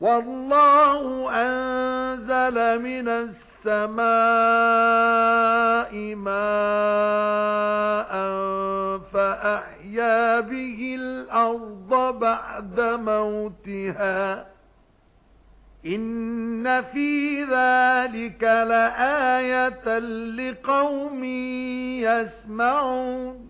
وَاللَّهُ أَنزَلَ مِنَ السَّمَاءِ مَاءً فَأَحْيَا بِهِ الْأَرْضَ بَعْدَ مَوْتِهَا. إِنَّ فِي ذَلِكَ لَآيَةً لِقَوْمٍ يَسْمَعُونَ.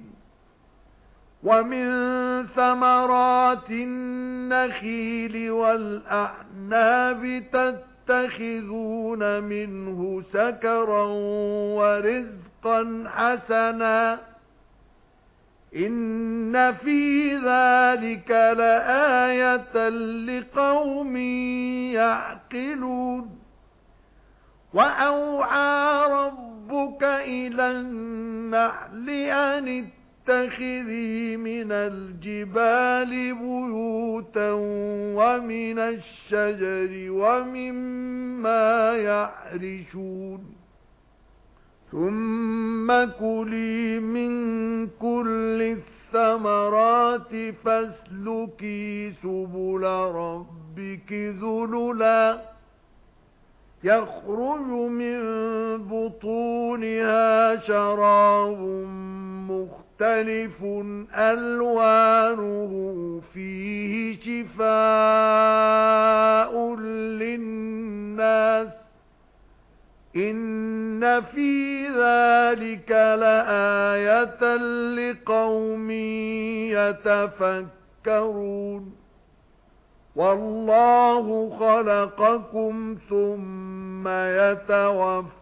وَمِن ثَمَرَاتِ النَّخِيلِ وَالْأَعْنَابِ تَتَّخِذُونَ مِنْهُ سَكَرًا وَرِزْقًا حَسَنًا إِنَّ فِي ذَلِكَ لَآيَةً لِقَوْمٍ يَعْقِلُونَ وَأَوْحَى رَبُّكَ إِلَى النَّحْلِ أَنِ اتَّخِذِي مِنَ الْجِبَالِ بُيُوتًا وَمِنَ الشَّجَرِ وَمِمَّا يَعْرِشُونَ. ثُمَّ كُلِي مِن كُلِّ الثَّمَرَاتِ فَاسْلُكِي سُبُلَ رَبِّكِ ذُلُلًا. يَخْرُجُ مِن بُطُونِهَا شَرَابٌ مُخْتَلِفٌ أَلْوَانُهُ فِيهِ شِفَاءٌ لِلنَّاسِ إِنَّ فِي ذَلِكَ لَآيَةً لِقَوْمٍ يَتَفَكَّرُونَ وَاللَّهُ خَلَقَكُمْ ثُمَّ يَتَوَفَّاكُمْ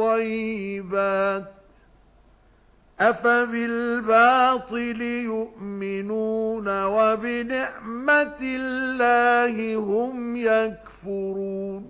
الطَّيِّبَاتِ أَفَبِالْبَاطِلِ يُؤْمِنُونَ وَبِنِعْمَةِ اللَّهِ هُمْ يَكْفُرُونَ